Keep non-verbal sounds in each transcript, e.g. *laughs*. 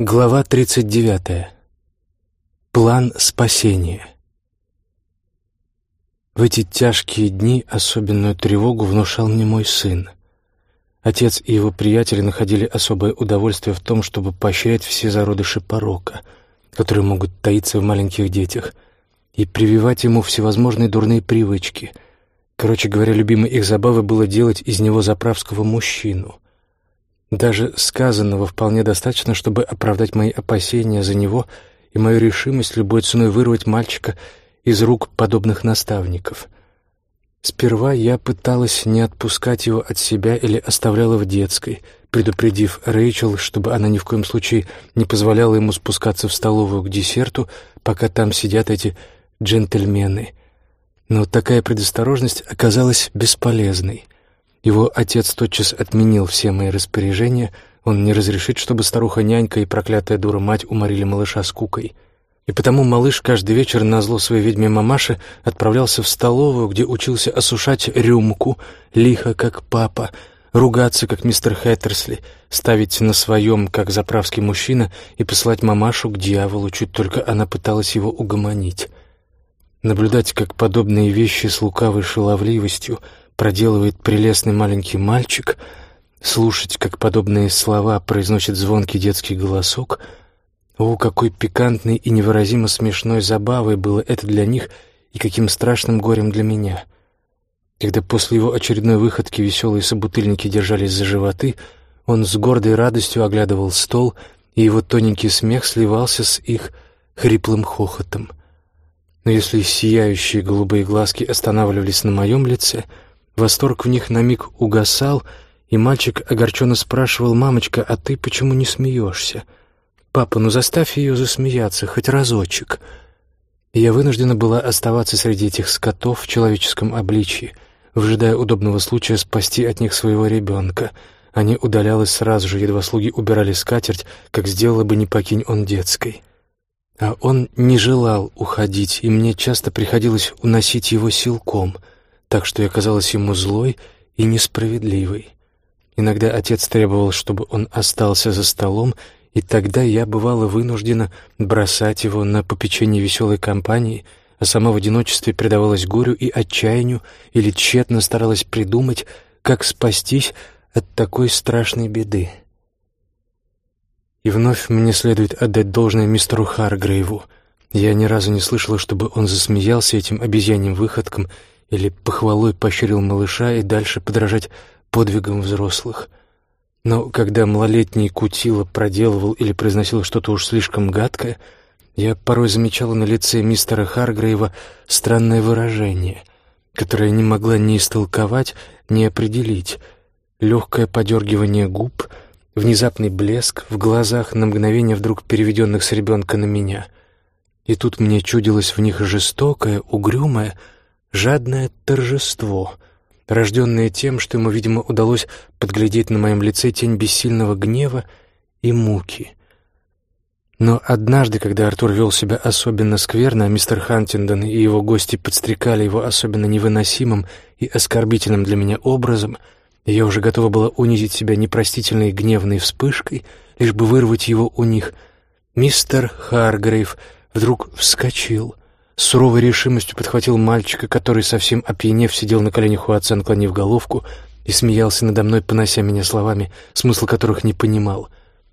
Глава 39. План спасения. В эти тяжкие дни особенную тревогу внушал мне мой сын. Отец и его приятели находили особое удовольствие в том, чтобы поощрять все зародыши порока, которые могут таиться в маленьких детях, и прививать ему всевозможные дурные привычки. Короче говоря, любимой их забавой было делать из него заправского мужчину — даже сказанного вполне достаточно, чтобы оправдать мои опасения за него и мою решимость любой ценой вырвать мальчика из рук подобных наставников. Сперва я пыталась не отпускать его от себя или оставляла в детской, предупредив Рэйчел, чтобы она ни в коем случае не позволяла ему спускаться в столовую к десерту, пока там сидят эти джентльмены. Но такая предосторожность оказалась бесполезной — его отец тотчас отменил все мои распоряжения. Он не разрешит, чтобы старуха-нянька и проклятая дура-мать уморили малыша скукой. И потому малыш каждый вечер на зло своей ведьме мамаши отправлялся в столовую, где учился осушать рюмку, лихо, как папа, ругаться, как мистер Хэттерсли, ставить на своем, как заправский мужчина, и посылать мамашу к дьяволу, чуть только она пыталась его угомонить. Наблюдать, как подобные вещи с лукавой шаловливостью — проделывает прелестный маленький мальчик, слушать, как подобные слова произносит звонкий детский голосок. О, какой пикантной и невыразимо смешной забавой было это для них и каким страшным горем для меня. Когда после его очередной выходки веселые собутыльники держались за животы, он с гордой радостью оглядывал стол, и его тоненький смех сливался с их хриплым хохотом. Но если сияющие голубые глазки останавливались на моем лице — Восторг в них на миг угасал, и мальчик огорченно спрашивал, «Мамочка, а ты почему не смеешься? Папа, ну заставь ее засмеяться, хоть разочек». И я вынуждена была оставаться среди этих скотов в человеческом обличье, выжидая удобного случая спасти от них своего ребенка. Они удалялась сразу же, едва слуги убирали скатерть, как сделала бы не покинь он детской. А он не желал уходить, и мне часто приходилось уносить его силком — так что я казалась ему злой и несправедливой. Иногда отец требовал, чтобы он остался за столом, и тогда я бывала вынуждена бросать его на попечение веселой компании, а сама в одиночестве предавалась горю и отчаянию или тщетно старалась придумать, как спастись от такой страшной беды. И вновь мне следует отдать должное мистеру Харгрейву. Я ни разу не слышала, чтобы он засмеялся этим обезьяньим выходкам или похвалой поощрил малыша и дальше подражать подвигам взрослых. Но когда малолетний кутило проделывал или произносил что-то уж слишком гадкое, я порой замечала на лице мистера Харгрейва странное выражение, которое не могла ни истолковать, ни определить. Легкое подергивание губ, внезапный блеск в глазах на мгновение вдруг переведенных с ребенка на меня. И тут мне чудилось в них жестокое, угрюмое, жадное торжество, рожденное тем, что ему, видимо, удалось подглядеть на моем лице тень бессильного гнева и муки. Но однажды, когда Артур вел себя особенно скверно, а мистер Хантиндон и его гости подстрекали его особенно невыносимым и оскорбительным для меня образом, я уже готова была унизить себя непростительной гневной вспышкой, лишь бы вырвать его у них, мистер Харгрейв вдруг вскочил — с суровой решимостью подхватил мальчика, который, совсем опьянев, сидел на коленях у отца, наклонив головку, и смеялся надо мной, понося меня словами, смысл которых не понимал.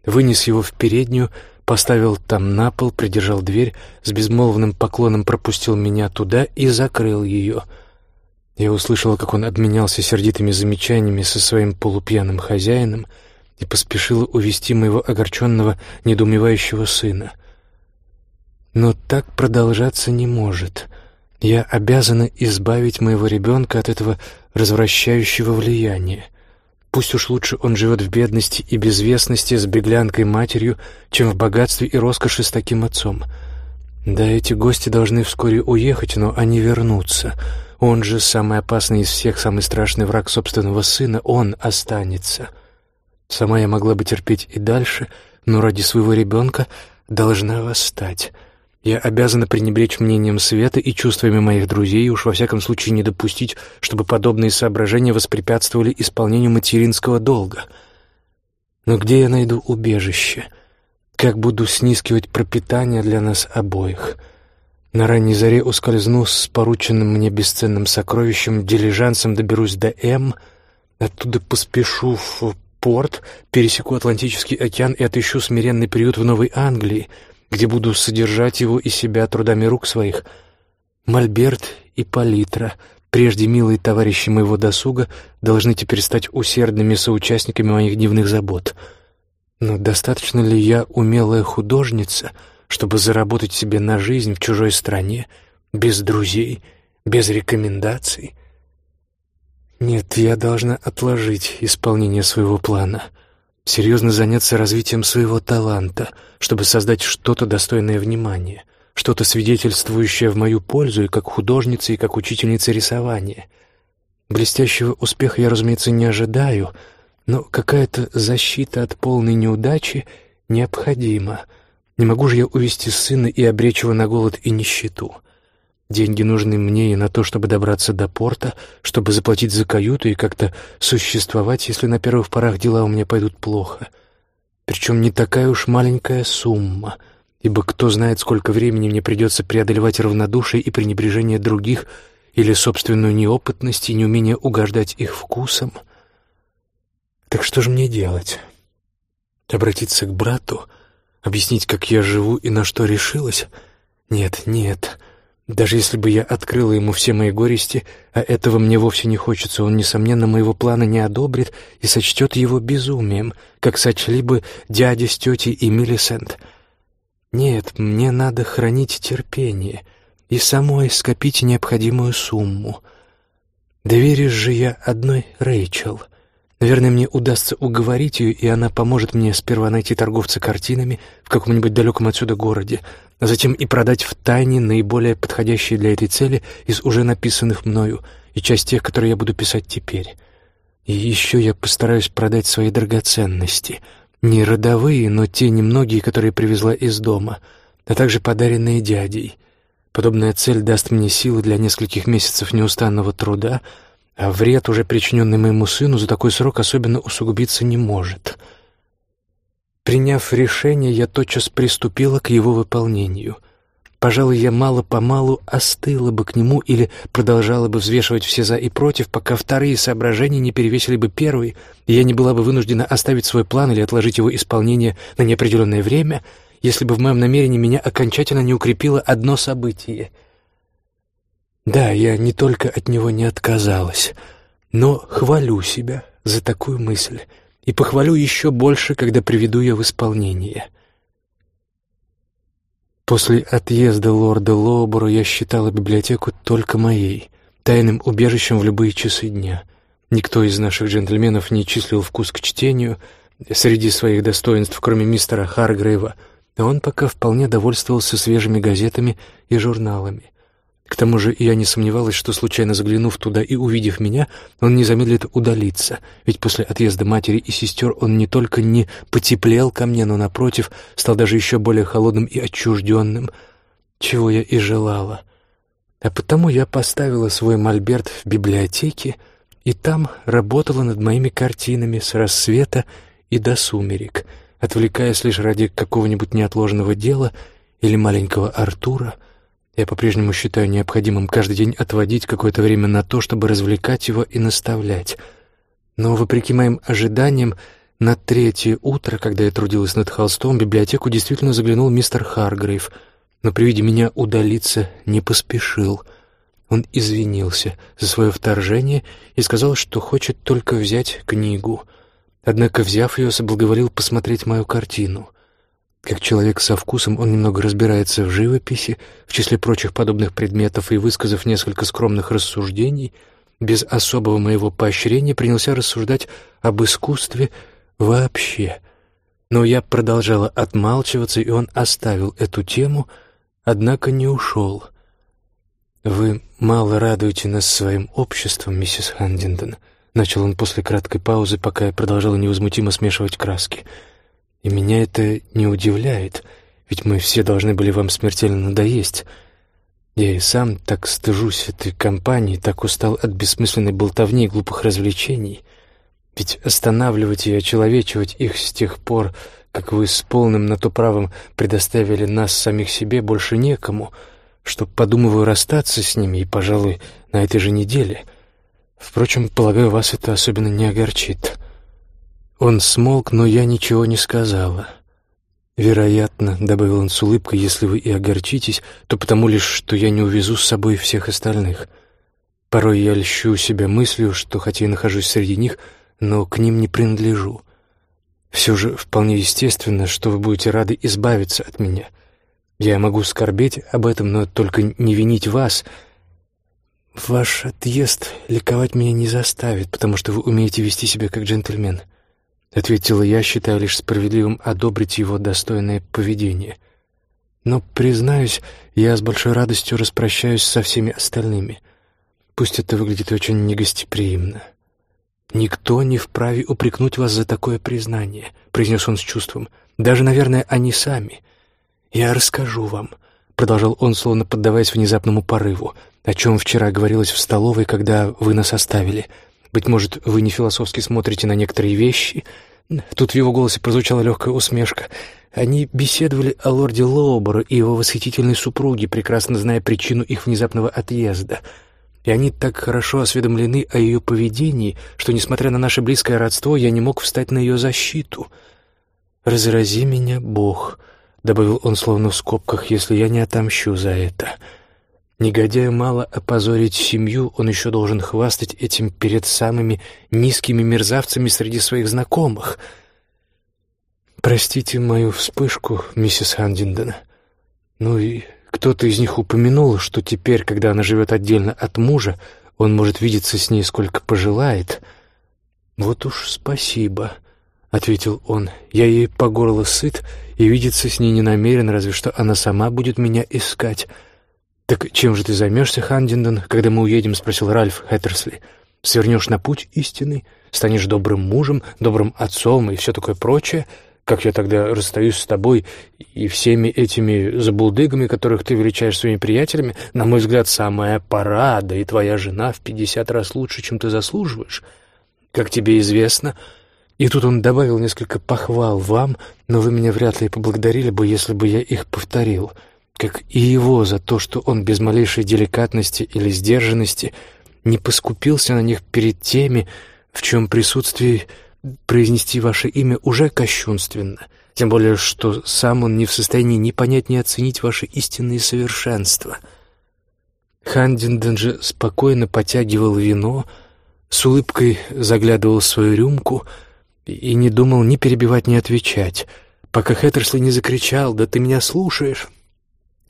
Вынес его в переднюю, поставил там на пол, придержал дверь, с безмолвным поклоном пропустил меня туда и закрыл ее. Я услышала, как он обменялся сердитыми замечаниями со своим полупьяным хозяином и поспешила увести моего огорченного, недоумевающего сына — но так продолжаться не может. Я обязана избавить моего ребенка от этого развращающего влияния. Пусть уж лучше он живет в бедности и безвестности с беглянкой матерью, чем в богатстве и роскоши с таким отцом. Да, эти гости должны вскоре уехать, но они вернутся. Он же самый опасный из всех, самый страшный враг собственного сына, он останется. Сама я могла бы терпеть и дальше, но ради своего ребенка должна восстать. Я обязана пренебречь мнением света и чувствами моих друзей и уж во всяком случае не допустить, чтобы подобные соображения воспрепятствовали исполнению материнского долга. Но где я найду убежище? как буду снискивать пропитание для нас обоих. На ранней заре ускользну с порученным мне бесценным сокровищем, дилижансом доберусь до М, оттуда поспешу в порт, пересеку Атлантический океан и отыщу смиренный приют в Новой Англии, где буду содержать его и себя трудами рук своих. Мольберт и палитра, прежде милые товарищи моего досуга, должны теперь стать усердными соучастниками моих дневных забот — но достаточно ли я умелая художница, чтобы заработать себе на жизнь в чужой стране, без друзей, без рекомендаций? Нет, я должна отложить исполнение своего плана, серьезно заняться развитием своего таланта, чтобы создать что-то достойное внимания, что-то свидетельствующее в мою пользу и как художница, и как учительница рисования. Блестящего успеха я, разумеется, не ожидаю — но какая-то защита от полной неудачи необходима. Не могу же я увести сына и обречь его на голод и нищету. Деньги нужны мне и на то, чтобы добраться до порта, чтобы заплатить за каюту и как-то существовать, если на первых порах дела у меня пойдут плохо. Причем не такая уж маленькая сумма, ибо кто знает, сколько времени мне придется преодолевать равнодушие и пренебрежение других или собственную неопытность и неумение угождать их вкусам — так что же мне делать? Обратиться к брату? Объяснить, как я живу и на что решилась? Нет, нет. Даже если бы я открыла ему все мои горести, а этого мне вовсе не хочется, он, несомненно, моего плана не одобрит и сочтет его безумием, как сочли бы дядя с тетей и Миллисент. Нет, мне надо хранить терпение и самой скопить необходимую сумму. Доверишь же я одной Рэйчел — Наверное, мне удастся уговорить ее, и она поможет мне сперва найти торговца картинами в каком-нибудь далеком отсюда городе, а затем и продать в тайне наиболее подходящие для этой цели из уже написанных мною и часть тех, которые я буду писать теперь. И еще я постараюсь продать свои драгоценности, не родовые, но те немногие, которые привезла из дома, а также подаренные дядей. Подобная цель даст мне силы для нескольких месяцев неустанного труда — а вред, уже причиненный моему сыну, за такой срок особенно усугубиться не может. Приняв решение, я тотчас приступила к его выполнению. Пожалуй, я мало-помалу остыла бы к нему или продолжала бы взвешивать все «за» и «против», пока вторые соображения не перевесили бы первые, и я не была бы вынуждена оставить свой план или отложить его исполнение на неопределенное время, если бы в моем намерении меня окончательно не укрепило одно событие — да, я не только от него не отказалась, но хвалю себя за такую мысль и похвалю еще больше, когда приведу ее в исполнение. После отъезда лорда Лоубора я считала библиотеку только моей, тайным убежищем в любые часы дня. Никто из наших джентльменов не числил вкус к чтению среди своих достоинств, кроме мистера Харгрейва, а он пока вполне довольствовался свежими газетами и журналами. К тому же я не сомневалась, что, случайно заглянув туда и увидев меня, он не замедлит удалиться, ведь после отъезда матери и сестер он не только не потеплел ко мне, но, напротив, стал даже еще более холодным и отчужденным, чего я и желала. А потому я поставила свой мольберт в библиотеке и там работала над моими картинами с рассвета и до сумерек, отвлекаясь лишь ради какого-нибудь неотложного дела или маленького Артура — я по-прежнему считаю необходимым каждый день отводить какое-то время на то, чтобы развлекать его и наставлять. Но, вопреки моим ожиданиям, на третье утро, когда я трудилась над холстом, в библиотеку действительно заглянул мистер Харгрейв, но при виде меня удалиться не поспешил. Он извинился за свое вторжение и сказал, что хочет только взять книгу. Однако, взяв ее, соблаговолил посмотреть мою картину. Как человек со вкусом, он немного разбирается в живописи, в числе прочих подобных предметов, и, высказав несколько скромных рассуждений, без особого моего поощрения принялся рассуждать об искусстве вообще. Но я продолжала отмалчиваться, и он оставил эту тему, однако не ушел. «Вы мало радуете нас своим обществом, миссис Хандингтон», — начал он после краткой паузы, пока я продолжала невозмутимо смешивать краски — и меня это не удивляет, ведь мы все должны были вам смертельно надоесть. Я и сам так стыжусь этой компании, так устал от бессмысленной болтовни и глупых развлечений. Ведь останавливать и очеловечивать их с тех пор, как вы с полным на то правом предоставили нас самих себе, больше некому, что подумываю расстаться с ними и, пожалуй, на этой же неделе. Впрочем, полагаю, вас это особенно не огорчит». Он смолк, но я ничего не сказала. «Вероятно», — добавил он с улыбкой, — «если вы и огорчитесь, то потому лишь, что я не увезу с собой всех остальных. Порой я льщу себя мыслью, что хотя и нахожусь среди них, но к ним не принадлежу. Все же вполне естественно, что вы будете рады избавиться от меня. Я могу скорбеть об этом, но только не винить вас. Ваш отъезд ликовать меня не заставит, потому что вы умеете вести себя как джентльмен». — ответила я, считая лишь справедливым одобрить его достойное поведение. «Но, признаюсь, я с большой радостью распрощаюсь со всеми остальными. Пусть это выглядит очень негостеприимно». «Никто не вправе упрекнуть вас за такое признание», — произнес он с чувством. «Даже, наверное, они сами. Я расскажу вам», — продолжал он, словно поддаваясь внезапному порыву, «о чем вчера говорилось в столовой, когда вы нас оставили». Быть может, вы не философски смотрите на некоторые вещи?» Тут в его голосе прозвучала легкая усмешка. Они беседовали о лорде Лоуборо и его восхитительной супруге, прекрасно зная причину их внезапного отъезда. И они так хорошо осведомлены о ее поведении, что, несмотря на наше близкое родство, я не мог встать на ее защиту. «Разрази меня, Бог», — добавил он словно в скобках, — «если я не отомщу за это». Негодяю мало опозорить семью, он еще должен хвастать этим перед самыми низкими мерзавцами среди своих знакомых. Простите мою вспышку, миссис Хандинден. Ну и кто-то из них упомянул, что теперь, когда она живет отдельно от мужа, он может видеться с ней сколько пожелает. Вот уж спасибо, — ответил он. Я ей по горло сыт и видеться с ней не намерен, разве что она сама будет меня искать. «Так чем же ты займешься, Хандиндон, когда мы уедем?» — спросил Ральф Хэттерсли. «Свернешь на путь истинный, станешь добрым мужем, добрым отцом и все такое прочее? Как я тогда расстаюсь с тобой и всеми этими забулдыгами, которых ты величаешь своими приятелями? На мой взгляд, самая пора, да и твоя жена в пятьдесят раз лучше, чем ты заслуживаешь. Как тебе известно...» И тут он добавил несколько похвал вам, но вы меня вряд ли поблагодарили бы, если бы я их повторил как и его за то, что он без малейшей деликатности или сдержанности не поскупился на них перед теми, в чем присутствии произнести ваше имя уже кощунственно, тем более что сам он не в состоянии ни понять, ни оценить ваши истинные совершенства. Хандинден же спокойно потягивал вино, с улыбкой заглядывал в свою рюмку и не думал ни перебивать, ни отвечать, пока Хэттерсли не закричал «Да ты меня слушаешь!»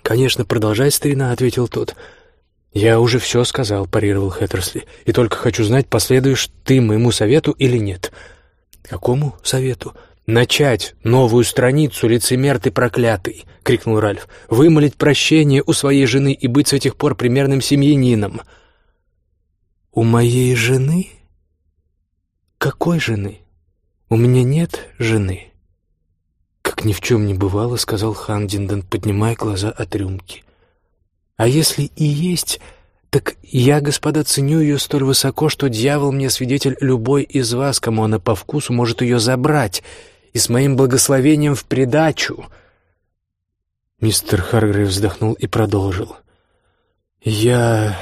«Конечно, продолжай, старина», — ответил тот. «Я уже все сказал», — парировал Хэттерсли. «И только хочу знать, последуешь ты моему совету или нет». «Какому совету?» «Начать новую страницу, лицемер ты проклятый!» — крикнул Ральф. «Вымолить прощение у своей жены и быть с этих пор примерным семьянином!» «У моей жены? Какой жены? У меня нет жены!» «Как ни в чем не бывало», — сказал Хандинден, поднимая глаза от рюмки. «А если и есть, так я, господа, ценю ее столь высоко, что дьявол мне свидетель любой из вас, кому она по вкусу, может ее забрать, и с моим благословением в придачу». Мистер Харгрейв вздохнул и продолжил. «Я...»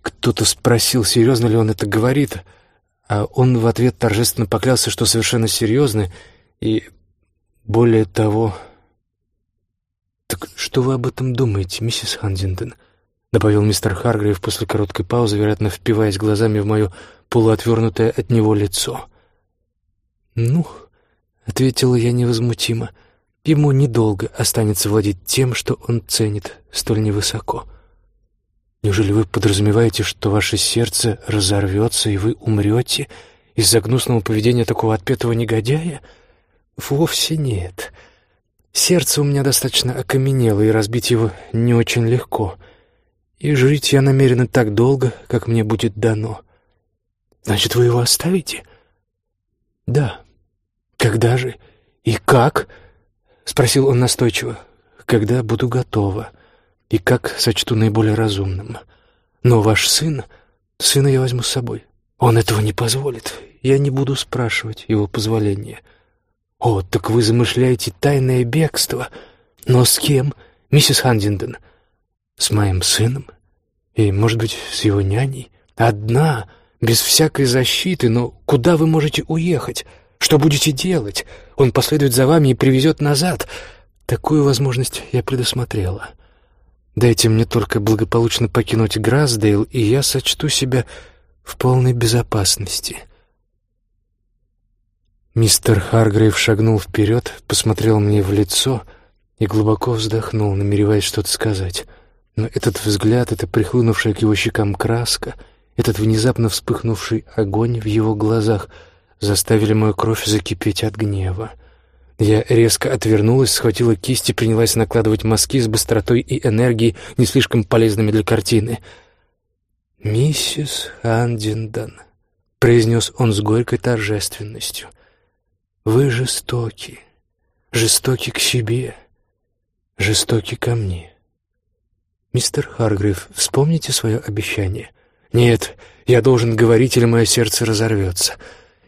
Кто-то спросил, серьезно ли он это говорит, а он в ответ торжественно поклялся, что совершенно серьезно, и более того... «Так что вы об этом думаете, миссис Хандингтон?» — добавил мистер Харгрейв после короткой паузы, вероятно, впиваясь глазами в мое полуотвернутое от него лицо. «Ну...» — ответила я невозмутимо. «Ему недолго останется владеть тем, что он ценит столь невысоко. Неужели вы подразумеваете, что ваше сердце разорвется, и вы умрете из-за гнусного поведения такого отпетого негодяя?» Вовсе нет. Сердце у меня достаточно окаменело, и разбить его не очень легко. И жить я намерена так долго, как мне будет дано. Значит, вы его оставите? Да. Когда же? И как? Спросил он настойчиво. Когда буду готова. И как сочту наиболее разумным. Но ваш сын... Сына я возьму с собой. Он этого не позволит. Я не буду спрашивать его позволения. — «О, так вы замышляете тайное бегство. Но с кем, миссис Хандинден?» «С моим сыном? И, может быть, с его няней? Одна, без всякой защиты, но куда вы можете уехать? Что будете делать? Он последует за вами и привезет назад. Такую возможность я предусмотрела. Дайте мне только благополучно покинуть Грасдейл, и я сочту себя в полной безопасности». Мистер Харгрейв шагнул вперед, посмотрел мне в лицо и глубоко вздохнул, намереваясь что-то сказать. Но этот взгляд, эта прихлынувшая к его щекам краска, этот внезапно вспыхнувший огонь в его глазах заставили мою кровь закипеть от гнева. Я резко отвернулась, схватила кисть и принялась накладывать мазки с быстротой и энергией, не слишком полезными для картины. «Миссис Андиндон», — произнес он с горькой торжественностью, — вы жестоки, жестоки к себе, жестоки ко мне. Мистер Харгрив, вспомните свое обещание. Нет, я должен говорить, или мое сердце разорвется.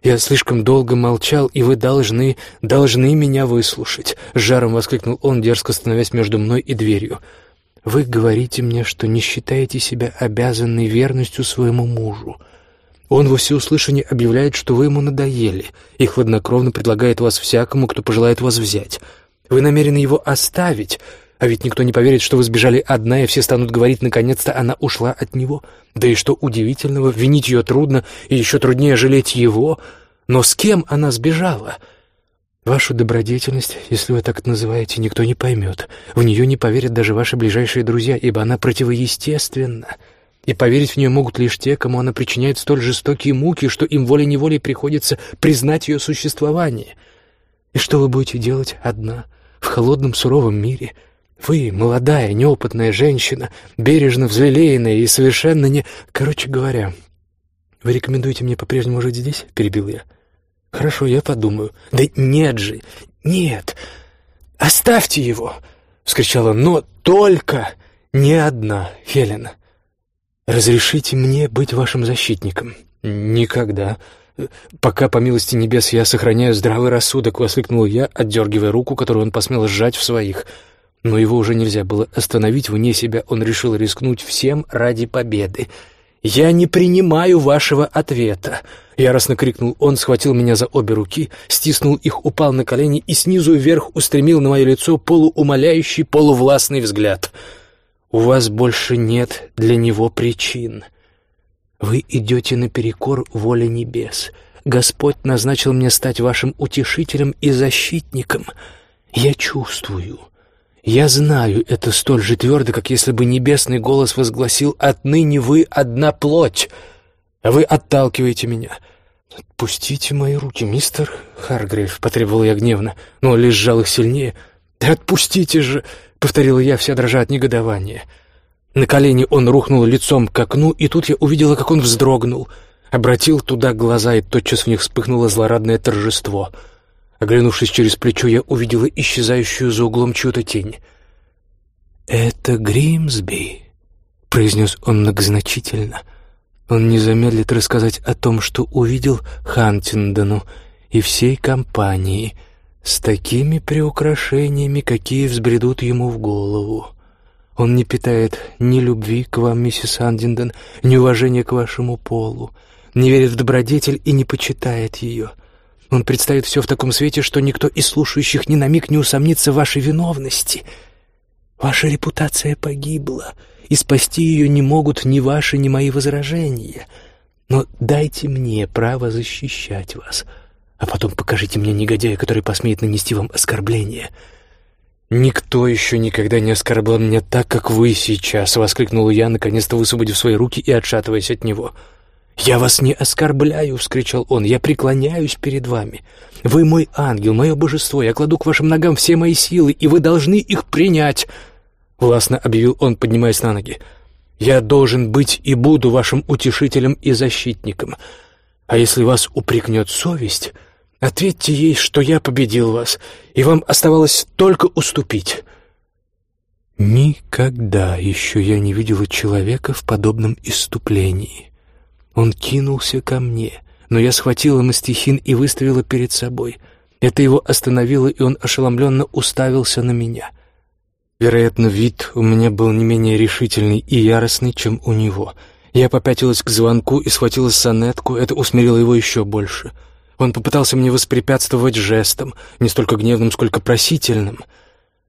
Я слишком долго молчал, и вы должны, должны меня выслушать. С жаром воскликнул он, дерзко становясь между мной и дверью. Вы говорите мне, что не считаете себя обязанной верностью своему мужу. Он во всеуслышание объявляет, что вы ему надоели, и хладнокровно предлагает вас всякому, кто пожелает вас взять. Вы намерены его оставить, а ведь никто не поверит, что вы сбежали одна, и все станут говорить, наконец-то она ушла от него. Да и что удивительного, винить ее трудно, и еще труднее жалеть его. Но с кем она сбежала? Вашу добродетельность, если вы так это называете, никто не поймет. В нее не поверят даже ваши ближайшие друзья, ибо она противоестественна и поверить в нее могут лишь те, кому она причиняет столь жестокие муки, что им волей-неволей приходится признать ее существование. И что вы будете делать одна, в холодном суровом мире? Вы, молодая, неопытная женщина, бережно взлелеянная и совершенно не... Короче говоря, вы рекомендуете мне по-прежнему жить здесь? Перебил я. Хорошо, я подумаю. Да нет же, нет, оставьте его! Вскричала, но только не одна, Хелена. «Разрешите мне быть вашим защитником?» «Никогда. Пока, по милости небес, я сохраняю здравый рассудок», — воскликнул я, отдергивая руку, которую он посмел сжать в своих. Но его уже нельзя было остановить вне себя, он решил рискнуть всем ради победы. «Я не принимаю вашего ответа!» Яростно крикнул он, схватил меня за обе руки, стиснул их, упал на колени и снизу вверх устремил на мое лицо полуумоляющий, полувластный взгляд — у вас больше нет для него причин. Вы идете наперекор воле небес. Господь назначил мне стать вашим утешителем и защитником. Я чувствую, я знаю это столь же твердо, как если бы небесный голос возгласил «Отныне вы одна плоть». Вы отталкиваете меня. «Отпустите мои руки, мистер Харгрейв», — потребовал я гневно, но лишь сжал их сильнее. «Да отпустите же!» — повторила я, вся дрожа от негодования. На колени он рухнул лицом к окну, и тут я увидела, как он вздрогнул. Обратил туда глаза, и тотчас в них вспыхнуло злорадное торжество. Оглянувшись через плечо, я увидела исчезающую за углом чью-то тень. «Это Гримсби», — произнес он многозначительно. Он не замедлит рассказать о том, что увидел Хантиндену и всей компании — с такими приукрашениями, какие взбредут ему в голову. Он не питает ни любви к вам, миссис Андинден, ни уважения к вашему полу, не верит в добродетель и не почитает ее. Он представит все в таком свете, что никто из слушающих ни на миг не усомнится в вашей виновности. Ваша репутация погибла, и спасти ее не могут ни ваши, ни мои возражения. Но дайте мне право защищать вас» а потом покажите мне негодяя, который посмеет нанести вам оскорбление». «Никто еще никогда не оскорблял меня так, как вы сейчас», — воскликнула я, наконец-то высвободив свои руки и отшатываясь от него. «Я вас не оскорбляю!» — вскричал он. «Я преклоняюсь перед вами. Вы мой ангел, мое божество. Я кладу к вашим ногам все мои силы, и вы должны их принять!» Властно объявил он, поднимаясь на ноги. «Я должен быть и буду вашим утешителем и защитником. А если вас упрекнет совесть, Ответьте ей, что я победил вас, и вам оставалось только уступить». Никогда еще я не видела человека в подобном иступлении. Он кинулся ко мне, но я схватила мастихин и выставила перед собой. Это его остановило, и он ошеломленно уставился на меня. Вероятно, вид у меня был не менее решительный и яростный, чем у него. Я попятилась к звонку и схватила сонетку, это усмирило его еще больше. Он попытался мне воспрепятствовать жестом, не столько гневным, сколько просительным.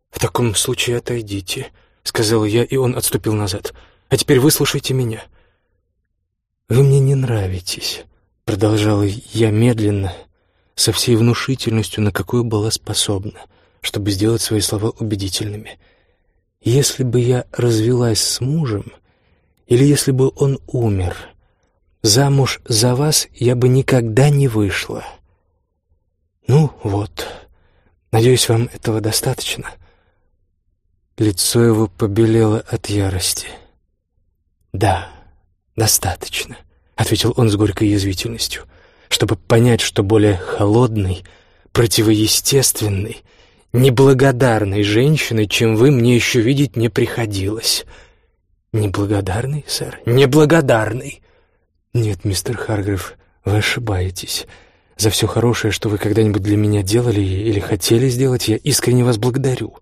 «В таком случае отойдите», — сказал я, и он отступил назад. «А теперь выслушайте меня». «Вы мне не нравитесь», — продолжала я медленно, со всей внушительностью, на какую была способна, чтобы сделать свои слова убедительными. Если бы я развелась с мужем, или если бы он умер, замуж за вас я бы никогда не вышла. Ну вот, надеюсь, вам этого достаточно. Лицо его побелело от ярости. «Да, достаточно», — ответил он с горькой язвительностью, чтобы понять, что более холодный, противоестественный — неблагодарной женщиной, чем вы мне еще видеть не приходилось». «Неблагодарный, сэр? Неблагодарный!» «Нет, мистер Харгрив, вы ошибаетесь. За все хорошее, что вы когда-нибудь для меня делали или хотели сделать, я искренне вас благодарю.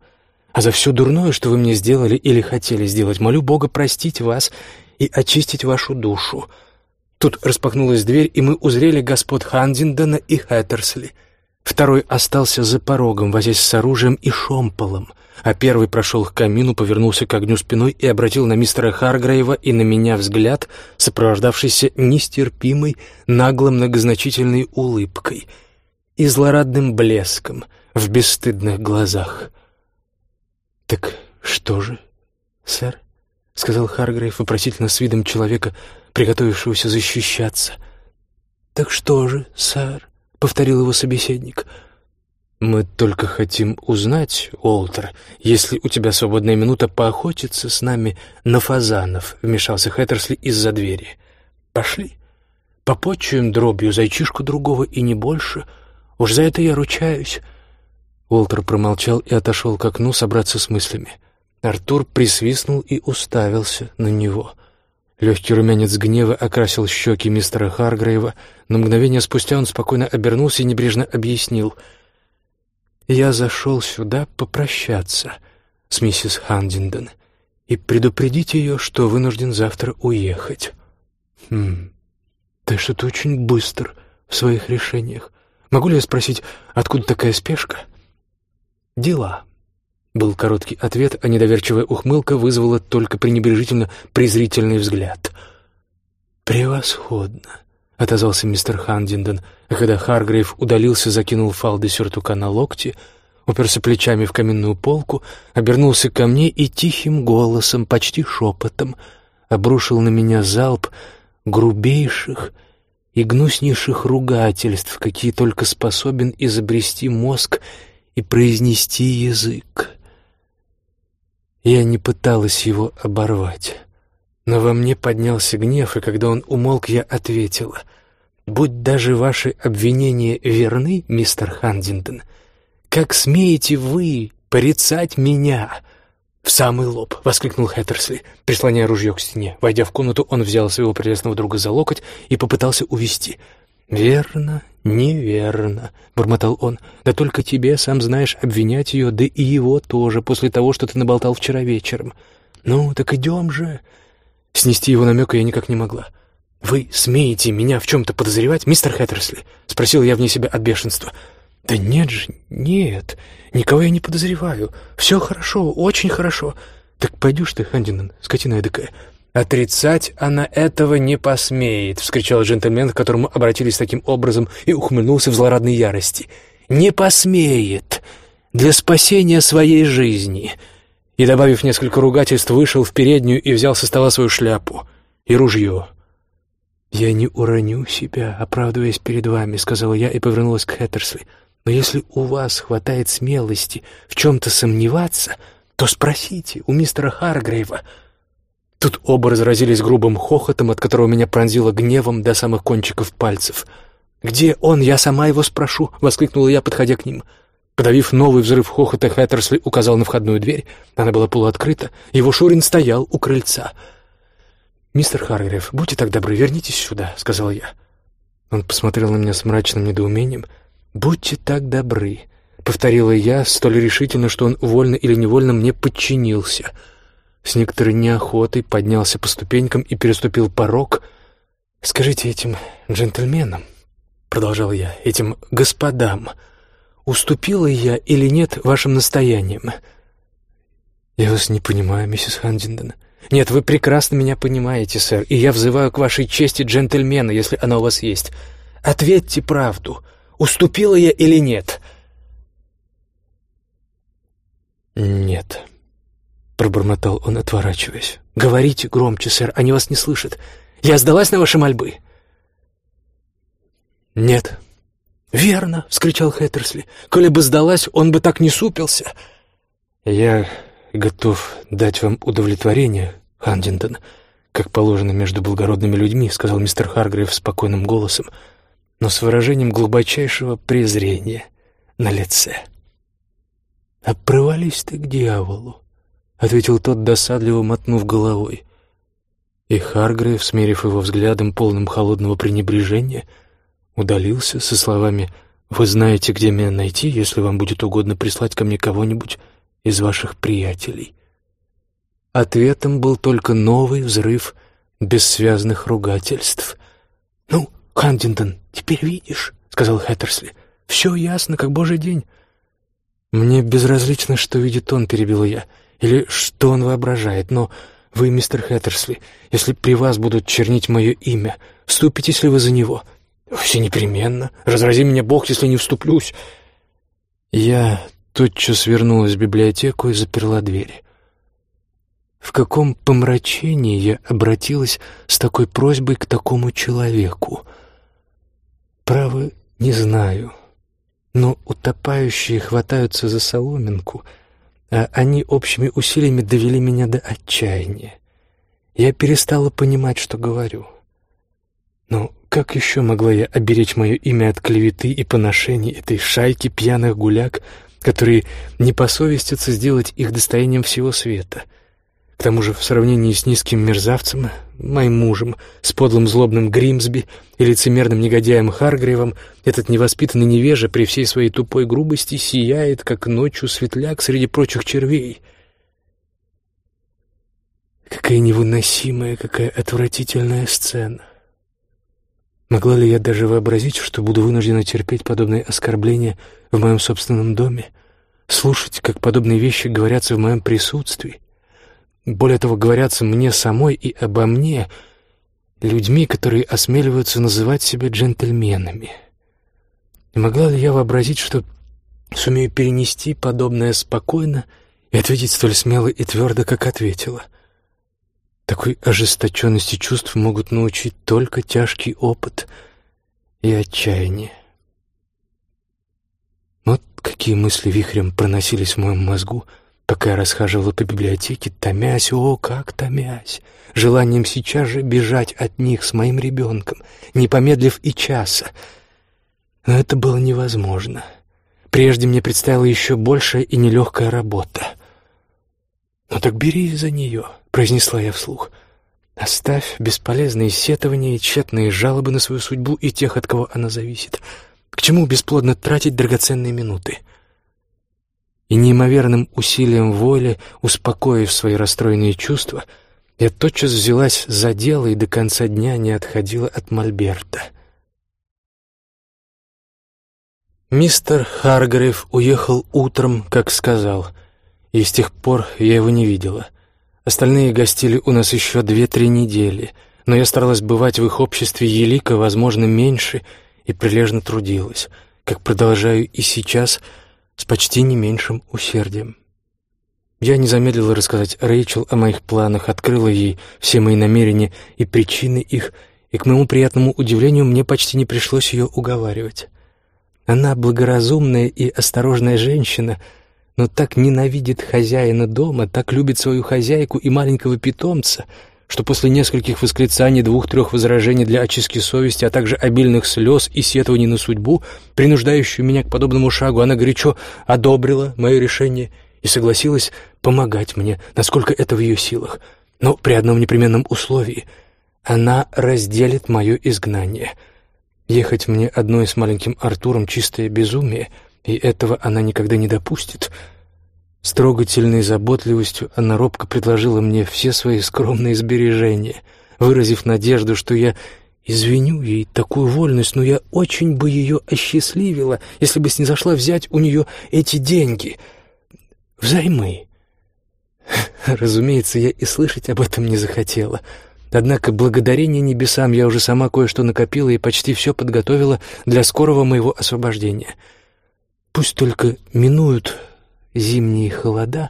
А за все дурное, что вы мне сделали или хотели сделать, молю Бога простить вас и очистить вашу душу». Тут распахнулась дверь, и мы узрели господ Хандиндона и Хэттерсли — Второй остался за порогом, возясь с оружием и шомполом, а первый прошел к камину, повернулся к огню спиной и обратил на мистера Харгрейва и на меня взгляд, сопровождавшийся нестерпимой, нагло многозначительной улыбкой и злорадным блеском в бесстыдных глазах. «Так что же, сэр?» — сказал Харгрейв вопросительно с видом человека, приготовившегося защищаться. «Так что же, сэр?» — повторил его собеседник. «Мы только хотим узнать, Уолтер, если у тебя свободная минута поохотиться с нами на фазанов», — вмешался Хэттерсли из-за двери. «Пошли. Попотчуем дробью зайчишку другого и не больше. Уж за это я ручаюсь». Уолтер промолчал и отошел к окну собраться с мыслями. Артур присвистнул и уставился на него — Легкий румянец гнева окрасил щеки мистера Харгрейва, но мгновение спустя он спокойно обернулся и небрежно объяснил. «Я зашел сюда попрощаться с миссис Хандиндон и предупредить ее, что вынужден завтра уехать». «Хм, ты что-то очень быстр в своих решениях. Могу ли я спросить, откуда такая спешка?» «Дела», был короткий ответ, а недоверчивая ухмылка вызвала только пренебрежительно презрительный взгляд. «Превосходно!» — отозвался мистер Хандиндон, а когда Харгрейв удалился, закинул фалды сюртука на локти, уперся плечами в каменную полку, обернулся ко мне и тихим голосом, почти шепотом, обрушил на меня залп грубейших и гнуснейших ругательств, какие только способен изобрести мозг и произнести язык. Я не пыталась его оборвать. Но во мне поднялся гнев, и когда он умолк, я ответила. «Будь даже ваши обвинения верны, мистер Хандингтон, как смеете вы порицать меня?» «В самый лоб!» — воскликнул Хэттерсли, прислоняя ружье к стене. Войдя в комнату, он взял своего прелестного друга за локоть и попытался увести. «Верно, неверно», — бормотал он. «Да только тебе, сам знаешь, обвинять ее, да и его тоже, после того, что ты наболтал вчера вечером. Ну, так идем же». Снести его намека я никак не могла. «Вы смеете меня в чем-то подозревать, мистер Хэттерсли?» — спросил я вне себя от бешенства. «Да нет же, нет, никого я не подозреваю. Все хорошо, очень хорошо. Так пойдешь ты, Хандинан, скотина эдакая». «Отрицать она этого не посмеет», — вскричал джентльмен, к которому обратились таким образом, и ухмыльнулся в злорадной ярости. «Не посмеет! Для спасения своей жизни!» И, добавив несколько ругательств, вышел в переднюю и взял со стола свою шляпу и ружье. «Я не уроню себя, оправдываясь перед вами», — сказала я и повернулась к Хэттерсли. «Но если у вас хватает смелости в чем-то сомневаться, то спросите у мистера Харгрейва». Тут оба разразились грубым хохотом, от которого меня пронзило гневом до самых кончиков пальцев. «Где он? Я сама его спрошу!» — воскликнула я, подходя к ним. Подавив новый взрыв хохота, Хэттерсли указал на входную дверь. Она была полуоткрыта. Его Шурин стоял у крыльца. «Мистер Харгрев, будьте так добры, вернитесь сюда», — сказал я. Он посмотрел на меня с мрачным недоумением. «Будьте так добры», — повторила я столь решительно, что он вольно или невольно мне подчинился. С некоторой неохотой поднялся по ступенькам и переступил порог. «Скажите этим джентльменам», — продолжал я, — «этим господам, уступила я или нет вашим настояниям?» «Я вас не понимаю, миссис Хандиндон». «Нет, вы прекрасно меня понимаете, сэр, и я взываю к вашей чести джентльмена, если она у вас есть. Ответьте правду. Уступила я или нет?» «Нет», — пробормотал он, отворачиваясь. «Говорите громче, сэр, они вас не слышат. Я сдалась на ваши мольбы?» «Нет». «Верно», — вскричал Хэттерсли. «Коли бы сдалась, он бы так не супился». «Я готов дать вам удовлетворение, Хандингтон, как положено между благородными людьми», — сказал мистер Харгрейв спокойным голосом, но с выражением глубочайшего презрения на лице. «А провались ты к дьяволу», — ответил тот, досадливо мотнув головой. И Харгрейв, смерив его взглядом, полным холодного пренебрежения, удалился со словами «Вы знаете, где меня найти, если вам будет угодно прислать ко мне кого-нибудь из ваших приятелей». Ответом был только новый взрыв бессвязных ругательств. «Ну, Хантингтон, теперь видишь», — сказал Хэттерсли, — «все ясно, как божий день». «Мне безразлично, что видит он», — перебил я, — «или что он воображает, но вы, мистер Хэттерсли, если при вас будут чернить мое имя, вступитесь ли вы за него?» «Все непременно. Разрази меня Бог, если не вступлюсь». Я тотчас вернулась в библиотеку и заперла двери. В каком помрачении я обратилась с такой просьбой к такому человеку? Право, не знаю. Но утопающие хватаются за соломинку, а они общими усилиями довели меня до отчаяния. Я перестала понимать, что говорю. Но как еще могла я оберечь мое имя от клеветы и поношений этой шайки пьяных гуляк, которые не посовестятся сделать их достоянием всего света — к тому же в сравнении с низким мерзавцем, моим мужем, с подлым злобным Гримсби и лицемерным негодяем Харгревом, этот невоспитанный невежа при всей своей тупой грубости сияет, как ночью светляк среди прочих червей. Какая невыносимая, какая отвратительная сцена. Могла ли я даже вообразить, что буду вынуждена терпеть подобные оскорбления в моем собственном доме, слушать, как подобные вещи говорятся в моем присутствии? Более того, говорятся мне самой и обо мне людьми, которые осмеливаются называть себя джентльменами. И могла ли я вообразить, что сумею перенести подобное спокойно и ответить столь смело и твердо, как ответила? Такой ожесточенности чувств могут научить только тяжкий опыт и отчаяние. Вот какие мысли вихрем проносились в моем мозгу — Пока я расхаживала по библиотеке, томясь, о, как томясь, желанием сейчас же бежать от них с моим ребенком, не помедлив и часа. Но это было невозможно. Прежде мне предстояла еще большая и нелегкая работа. «Ну так бери за нее», — произнесла я вслух. «Оставь бесполезные сетования и тщетные жалобы на свою судьбу и тех, от кого она зависит. К чему бесплодно тратить драгоценные минуты?» И неимоверным усилием воли, успокоив свои расстроенные чувства, я тотчас взялась за дело и до конца дня не отходила от Мольберта. Мистер Харгрейв уехал утром, как сказал, и с тех пор я его не видела. Остальные гостили у нас еще две-три недели, но я старалась бывать в их обществе елико, возможно, меньше, и прилежно трудилась, как продолжаю и сейчас — с почти не меньшим усердием. Я не замедлила рассказать Рэйчел о моих планах, открыла ей все мои намерения и причины их, и, к моему приятному удивлению, мне почти не пришлось ее уговаривать. Она благоразумная и осторожная женщина, но так ненавидит хозяина дома, так любит свою хозяйку и маленького питомца — что после нескольких восклицаний, двух-трех возражений для очистки совести, а также обильных слез и сетований на судьбу, принуждающую меня к подобному шагу, она горячо одобрила мое решение и согласилась помогать мне, насколько это в ее силах, но при одном непременном условии — она разделит мое изгнание. Ехать мне одной с маленьким Артуром — чистое безумие, и этого она никогда не допустит. С трогательной заботливостью она робко предложила мне все свои скромные сбережения, выразив надежду, что я извиню ей такую вольность, но я очень бы ее осчастливила, если бы снизошла взять у нее эти деньги. Взаймы. *laughs* Разумеется, я и слышать об этом не захотела — Однако благодарение небесам я уже сама кое-что накопила и почти все подготовила для скорого моего освобождения. Пусть только минуют зимние холода,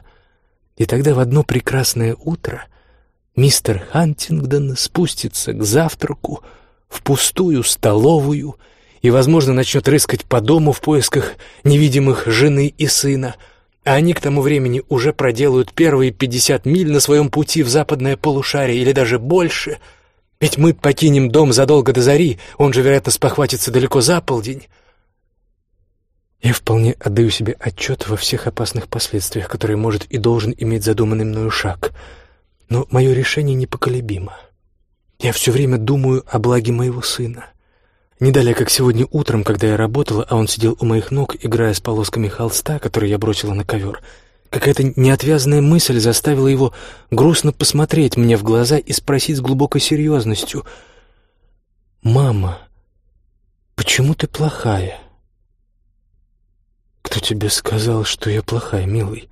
и тогда в одно прекрасное утро мистер Хантингдон спустится к завтраку в пустую столовую и, возможно, начнет рыскать по дому в поисках невидимых жены и сына — а они к тому времени уже проделают первые пятьдесят миль на своем пути в западное полушарие или даже больше. Ведь мы покинем дом задолго до зари, он же, вероятно, спохватится далеко за полдень. Я вполне отдаю себе отчет во всех опасных последствиях, которые может и должен иметь задуманный мною шаг. Но мое решение непоколебимо. Я все время думаю о благе моего сына. Не далее, как сегодня утром, когда я работала, а он сидел у моих ног, играя с полосками холста, которые я бросила на ковер, какая-то неотвязная мысль заставила его грустно посмотреть мне в глаза и спросить с глубокой серьезностью, «Мама, почему ты плохая?» «Кто тебе сказал, что я плохая, милый?»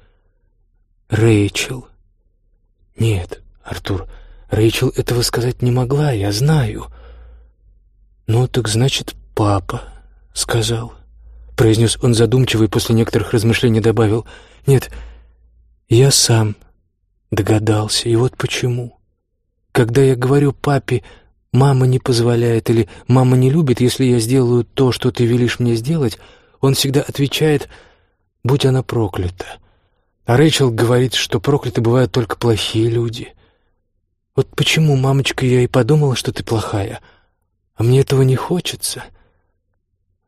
«Рэйчел». «Нет, Артур, Рэйчел этого сказать не могла, я знаю». «Ну, так значит, папа сказал», — произнес он задумчиво и после некоторых размышлений добавил. «Нет, я сам догадался, и вот почему. Когда я говорю папе, мама не позволяет или мама не любит, если я сделаю то, что ты велишь мне сделать, он всегда отвечает, будь она проклята. А Рэйчел говорит, что прокляты бывают только плохие люди. Вот почему, мамочка, я и подумала, что ты плохая» А мне этого не хочется.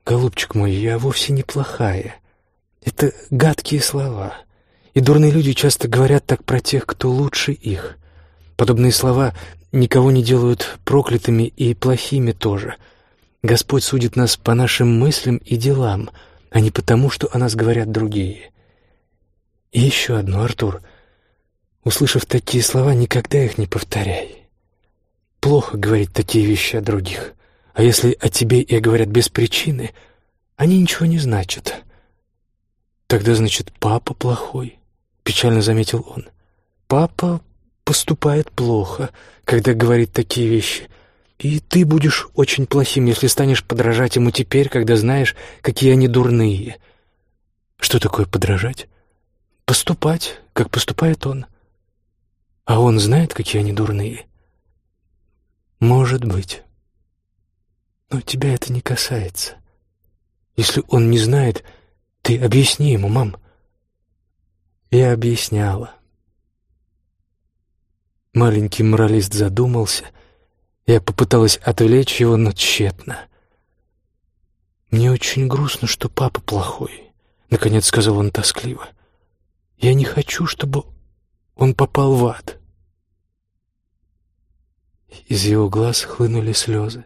Голубчик мой, я вовсе не плохая. Это гадкие слова. И дурные люди часто говорят так про тех, кто лучше их. Подобные слова никого не делают проклятыми и плохими тоже. Господь судит нас по нашим мыслям и делам, а не потому, что о нас говорят другие. И еще одно, Артур. Услышав такие слова, никогда их не повторяй. Плохо говорить такие вещи о других. А если о тебе и говорят без причины, они ничего не значат. Тогда, значит, папа плохой, — печально заметил он. Папа поступает плохо, когда говорит такие вещи. И ты будешь очень плохим, если станешь подражать ему теперь, когда знаешь, какие они дурные. Что такое подражать? Поступать, как поступает он. А он знает, какие они дурные? Может быть. Но тебя это не касается. Если он не знает, ты объясни ему, мам. Я объясняла. Маленький моралист задумался. Я попыталась отвлечь его, но тщетно. «Мне очень грустно, что папа плохой», — наконец сказал он тоскливо. «Я не хочу, чтобы он попал в ад». Из его глаз хлынули слезы.